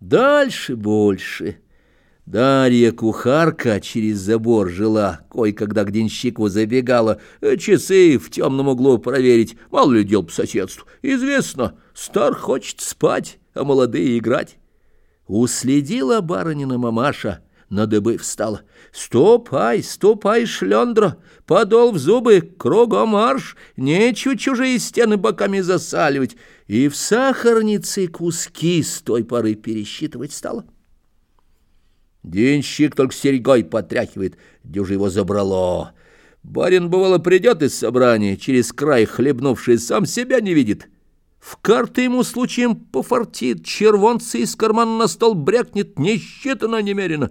Дальше больше. Дарья кухарка через забор жила, кое-когда к денщику забегала, э, часы в темном углу проверить, мало ли дел по соседству. Известно, стар хочет спать, а молодые играть. Уследила барынина мамаша, на дыбы встала. «Ступай, ступай, шлендра, подол в зубы, кругом марш, нечего чужие стены боками засаливать». И в сахарнице куски с той поры пересчитывать стала. Денщик только серьгой потряхивает, дюже его забрало. Барин, бывало, придет из собрания, через край хлебнувший, сам себя не видит. В карты ему случаем пофартит, червонцы из кармана на стол брякнет, не немерено.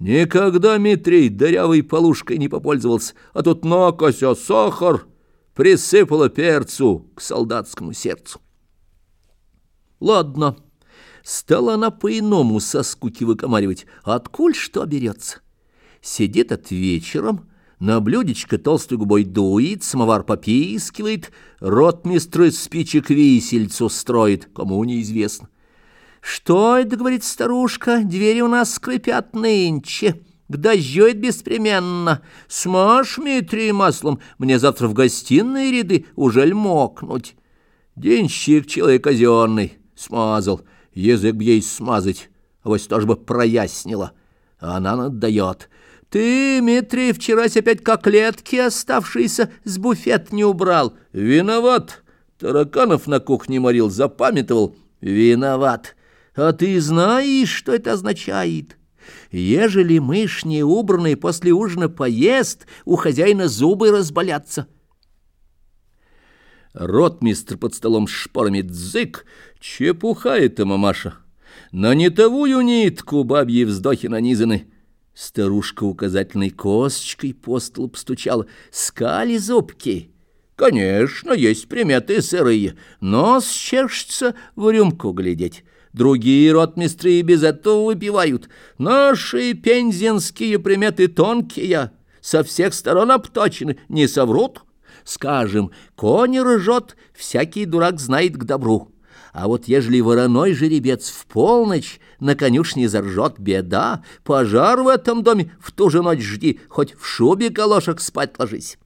Никогда Митрий дырявой полушкой не попользовался, а тут накося сахар присыпала перцу к солдатскому сердцу. Ладно, стала она по-иному со скуки выкомаривать, откуль что берется. Сидит от вечером, на блюдечко толстой губой дует, самовар попискивает, ротмистр из спичек висельцу строит, кому неизвестно. «Что это, — говорит старушка, — двери у нас скрипят нынче, к дождю это беспременно. Смажь, Митрий, маслом, мне завтра в гостиные ряды уже мокнуть». Денщик человек казенный, смазал, язык ей смазать, а вот тоже бы прояснила. А она надает. Ты, Митрий, вчерась опять коклетки, оставшиеся с буфет, не убрал. Виноват. Тараканов на кухне морил, запамятовал. Виноват. А ты знаешь, что это означает? Ежели мышь не убранный после ужина поест, у хозяина зубы разболятся. Ротмистр под столом с шпорами дзык. Чепуха это, мамаша. На нетовую нитку бабьи вздохи нанизаны. Старушка указательной косточкой по столу постучала. Скали зубки. Конечно, есть приметы сырые. Нос чешется в рюмку глядеть. Другие ротмистры и без этого выпивают. Наши пензенские приметы тонкие, со всех сторон обточены, не соврут. Скажем, конь ржет, всякий дурак знает к добру. А вот ежели вороной жеребец в полночь на конюшне заржет беда, пожар в этом доме в ту же ночь жди, хоть в шубе калошек спать ложись.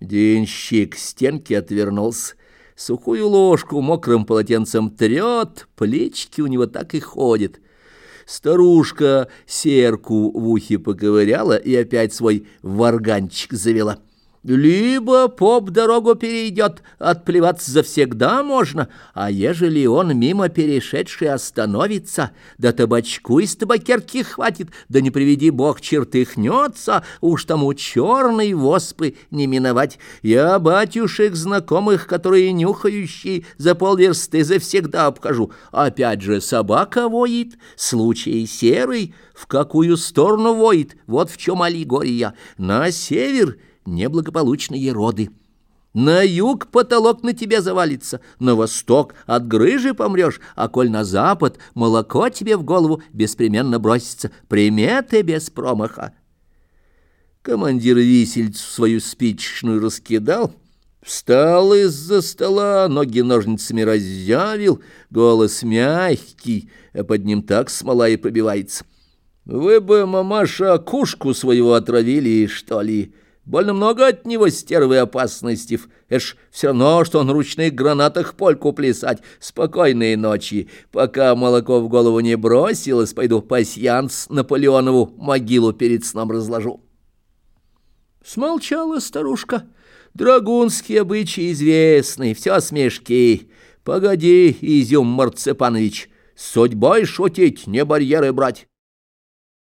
Денщик к стенке отвернулся, сухую ложку мокрым полотенцем трет, плечики у него так и ходят. Старушка серку в ухе поковыряла и опять свой варганчик завела — либо поп дорогу перейдет, отплеваться завсегда можно, а ежели он мимо перешедший остановится, да табачку из табакерки хватит, да не приведи бог чертыхнется, уж тому черной воспы не миновать. Я батюшек знакомых, которые нюхающие, за полверсты завсегда обхожу. Опять же собака воит, случай серый, в какую сторону воит, вот в чем аллегория. На север — неблагополучные роды. На юг потолок на тебя завалится, на восток от грыжи помрешь, а коль на запад молоко тебе в голову беспременно бросится. Приметы без промаха. Командир висельцу свою спичечную раскидал, встал из-за стола, ноги ножницами разъявил, голос мягкий, а под ним так смола и пробивается. «Вы бы, мамаша, кушку своего отравили, что ли?» Больно много от него стервы опасностей. Эш все равно, что он ручных гранатах польку плясать. Спокойные ночи. Пока молоко в голову не бросилось, пойду пасьянс Наполеонову могилу перед сном разложу. Смолчала старушка. Драгунские обычаи известны, все смешки. Погоди, Изюм Марцепанович, судьбой шутить, не барьеры брать.